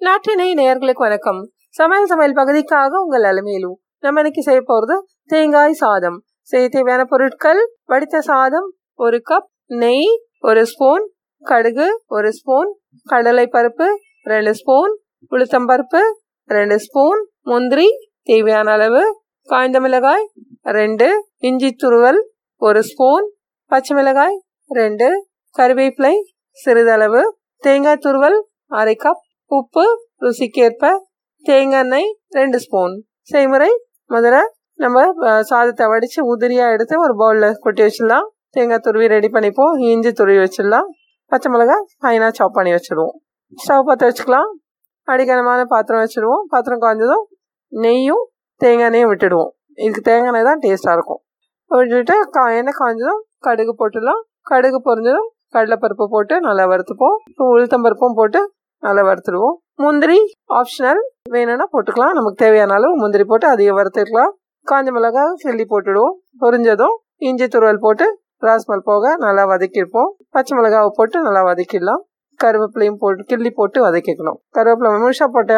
நாட்டினை நேர்களுக்கு வணக்கம். சமையல் சமையல் பகுதிக்காக உங்கள் அலுமையிலும் நம்ம இன்னைக்கு செய்ய போறது தேங்காய் சாதம். செய்ய தேவையான பொருட்கள் வடித்த சாதம் ஒரு கப் நெய் ஒரு ஸ்பூன் கடுகு ஒரு ஸ்பூன் கடலை பருப்பு ரெண்டு ஸ்பூன் உளுத்தம்பருப்பு ரெண்டு ஸ்பூன் முந்திரி தேவையான அளவு காய்ந்த மிளகாய் ரெண்டு இஞ்சி துருவல் ஒரு ஸ்பூன் பச்சை மிளகாய் ரெண்டு கருவேப்பிலை சிறிதளவு தேங்காய் துருவல் அரை கப் உப்பு ருசிக்கேற்ப தேங்காய் எண்ணெய் ரெண்டு ஸ்பூன் செய்முறை முதல்ல நம்ம சாதத்தை வடித்து உதிரியாக எடுத்து ஒரு பவுலில் கொட்டி வச்சிடலாம். தேங்காய் துருவி ரெடி பண்ணிப்போம். இஞ்சி துருவி வச்சிடலாம். பச்சை மிளகாய் ஃபைனாக சாப் பண்ணி வச்சிடுவோம். ஸ்டவ் பற்ற வச்சுக்கலாம். அடிக்கனமான பாத்திரம் வச்சுடுவோம். பாத்திரம் குறைஞ்சதும் நெய்யும் தேங்காய் எண்ணெயும் விட்டுடுவோம். இதுக்கு தேங்காய் எண்ணெய் தான் டேஸ்ட்டாக இருக்கும். விட்டுட்டு கா எண்ணெய் காய்ஞ்சதும் கடுகு போட்டுடலாம். கடுகு பொறிஞ்சதும் கடலைப்பருப்பு போட்டு நல்லா வறுத்துப்போம். உளுத்தம்பருப்பும் போட்டு நல்லா வறுத்துடுவோம் முந்திரி ஆப்ஷனல் வேணும்னா போட்டுக்கலாம். நமக்கு தேவையான அளவு முந்திரி போட்டு அதிகம் வறுத்துக்கலாம். காஞ்ச மிளகாய் கிள்ளி போட்டுடுவோம். பொரிஞ்சதும் இஞ்சி துருவல் போட்டு ராஸ்மல் போக நல்லா வதக்கியிருப்போம் பச்சை மிளகாவை போட்டு நல்லா வதக்கிடலாம். கருவேப்பிலையும் போட்டு கிள்ளி போட்டு வதக்கிக்கணும். கருவேப்பிலை முழுசாக போட்ட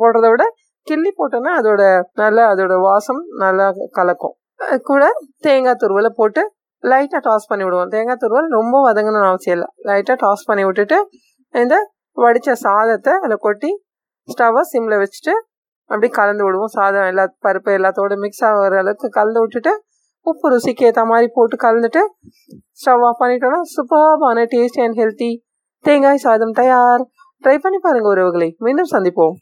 போடுறத விட கிள்ளி போட்டோன்னா அதோட நல்லா அதோட வாசம் நல்லா கலக்கும். அது கூட தேங்காய் துருவலை போட்டு லைட்டாக டாஸ் பண்ணி விடுவோம். தேங்காய் துருவல் ரொம்ப வதங்கணும்னு அவசியம் இல்லை. லைட்டாக டாஸ் பண்ணி விட்டுட்டு இந்த வடித்த சாதத்தை அதில் கொட்டி ஸ்டவ்வை சிம்மில் வச்சுட்டு அப்படி கலந்து விடுவோம். சாதம் எல்லா பருப்பு எல்லாத்தோட மிக்ஸ் ஆகிற அளவுக்கு கலந்து விட்டுட்டு உப்பு ருசிக்கு ஏற்ற மாதிரி போட்டு கலந்துட்டு ஸ்டவ் ஆஃப் பண்ணிட்டோம்னா சூப்பர்பான டேஸ்டி அண்ட் ஹெல்த்தி தேங்காய் சாதம் தயார். ட்ரை பண்ணி பாருங்க உறவுகளை. மீண்டும் சந்திப்போம்.